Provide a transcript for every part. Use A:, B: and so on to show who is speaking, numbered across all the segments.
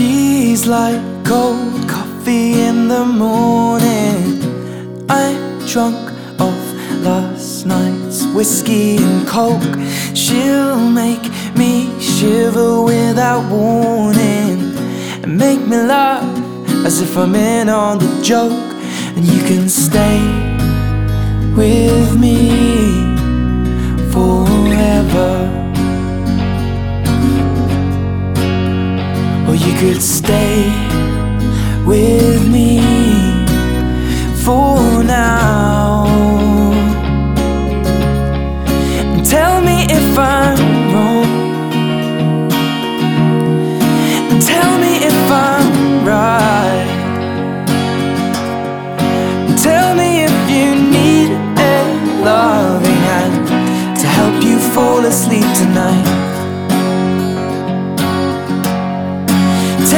A: She's like cold coffee in the morning. I'm drunk off last night's whiskey and coke. She'll make me shiver without warning and make me laugh as if I'm in on the joke. And you can stay with me you could stay with me for now. Tell me if I'm wrong. Tell me if I'm right. Tell me if you need a loving hand to help you fall asleep tonight.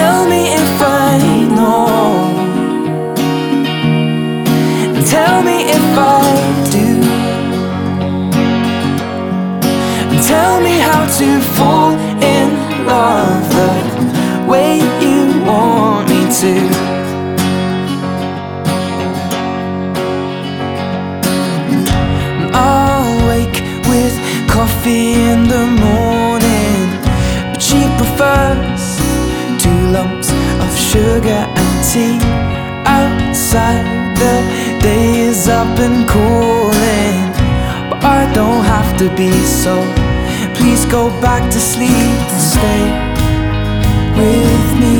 A: Tell me if I know. Tell me if I do. Tell me how to fall in love the way you want me to. I'll wake with coffee sugar and tea outside. The day is up and calling, but I don't have to be so. Please go back to sleep and stay with me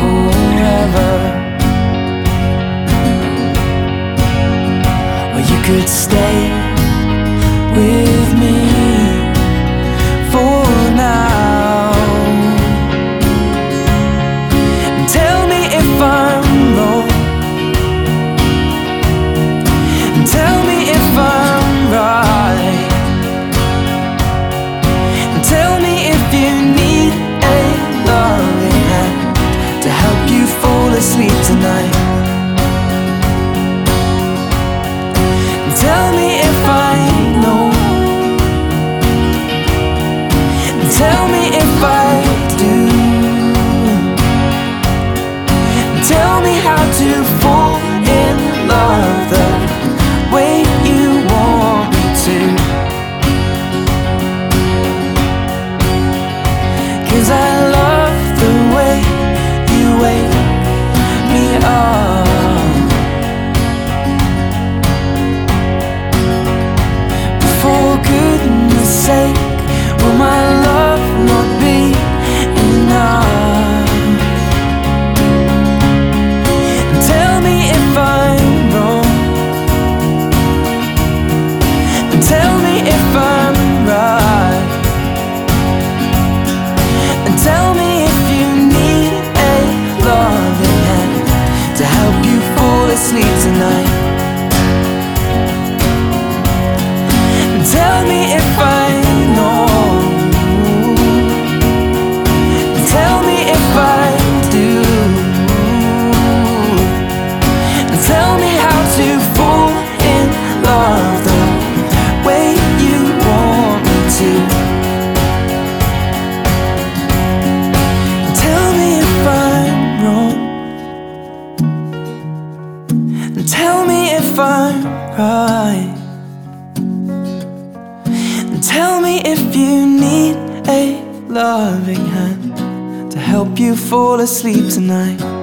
A: forever. Or you could stay tell me if I'm right. Tell me if you need a loving hand to help you fall asleep tonight.